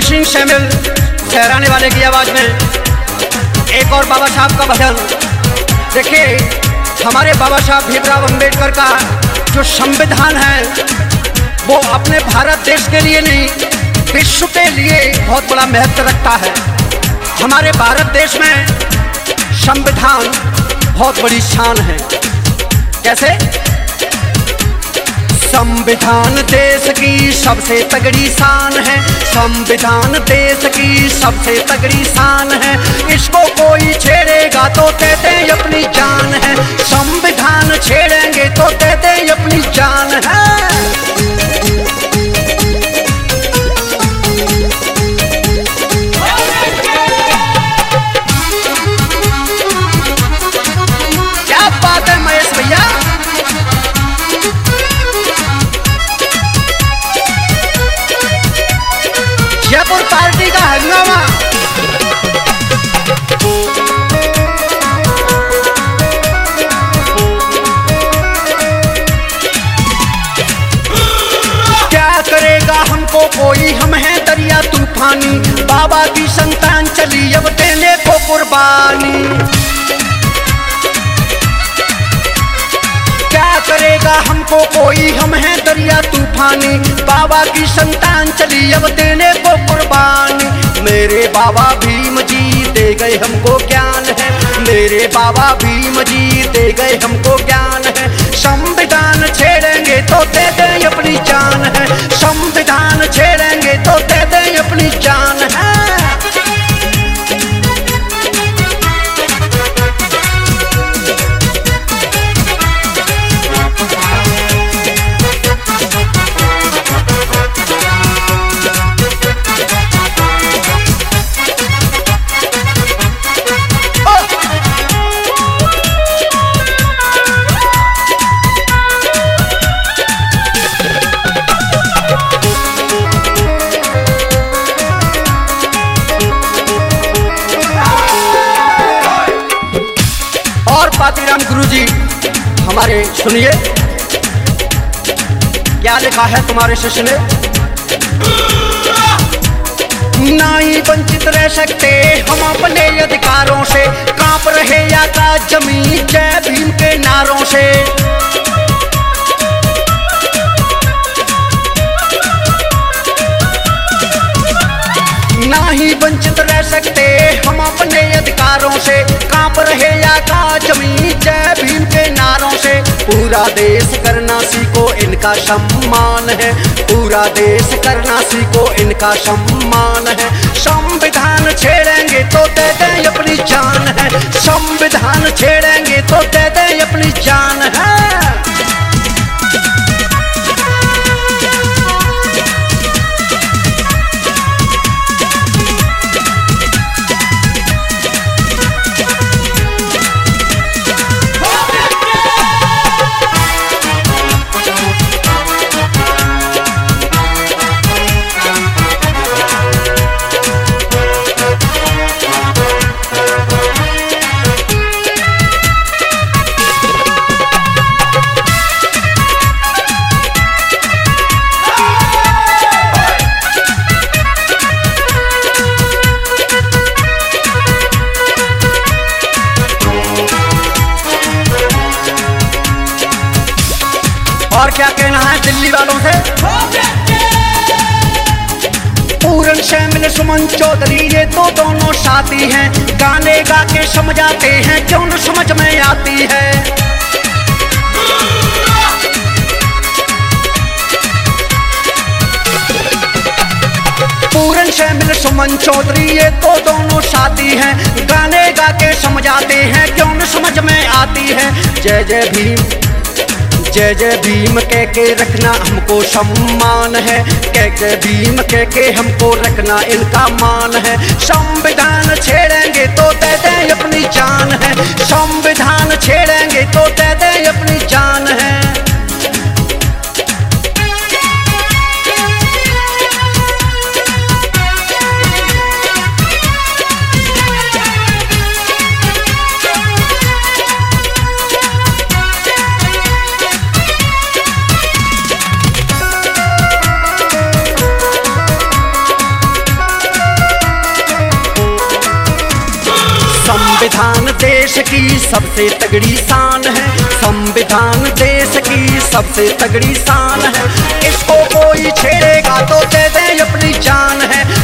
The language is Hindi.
सिंह शैमिल सहराने वाले की आवाज़ में। एक और बाबा साहब का भजन देखिए, हमारे बाबा साहब भीमराव अंबेडकर का जो संविधान है, वो अपने भारत देश के लिए नहीं, विश्व के लिए बहुत बड़ा महत्व रखता है। हमारे भारत देश में संविधान बहुत बड़ी शान है। कैसे? संविधान देश की सबसे तगड़ी शान है। संविधान देश की सबसे तगड़ी शान है। इसको कोई छेड़ेगा तो देते अपनी जान है। संविधान बाबा की संतान, चली अब देने को कुर्बानी। क्या करेगा हमको कोई? हम हैं दरिया तूफानी। बाबा की संतान, चली अब देने को कुर्बानी। मेरे बाबा भीम जी, दे गए हमको ज्ञान है। मेरे बाबा भीम जी, दे गए हमको ज्ञान है। संविधान छेड़ेंगे तो दे दे अपनी जान है। संविधान छेड़ेंगे हमारे सुनिए। क्या लिखा है तुम्हारे शिष्य ने? ना ही वंचित रह सकते हम अपने अधिकारों से। काँप रहे आकाश ज़मीन, जय भीम के नारों से। ना ही वंचित रह सकते हम अपने अधिकारों से। काँप रहे आकाश पूरा देश करना सीखो, इनका सम्मान है। पूरा देश करना सीखो, इनका सम्मान है। संविधान छेड़ेंगे तो दे अपनी जान है। संविधान छेड़ेंगे तो दे अपनी और क्या कहना है दिल्ली वालों से? पूरन शैमिल सुमन चौधरी, ये तो दोनों साथी हैं। गाने गा के समझाते हैं क्यों न समझ में आती है। पूरन शैमिल सुमन चौधरी, ये तो दोनों साथी हैं। गाने गा के समझाते हैं क्यों न समझ में आती है। जय जय भीम। जय जय भीम कह के रखना हमको सम्मान है। कह के भीम कह के हमको रखना इनका मान है। संविधान छेड़ेंगे तो दे दे अपनी जान है। संविधान छेड़ेंगे संविधान देश की सबसे तगड़ी शान है। संविधान देश की सबसे तगड़ी शान है। इसको कोई छेड़ेगा तो दे दे अपनी जान है।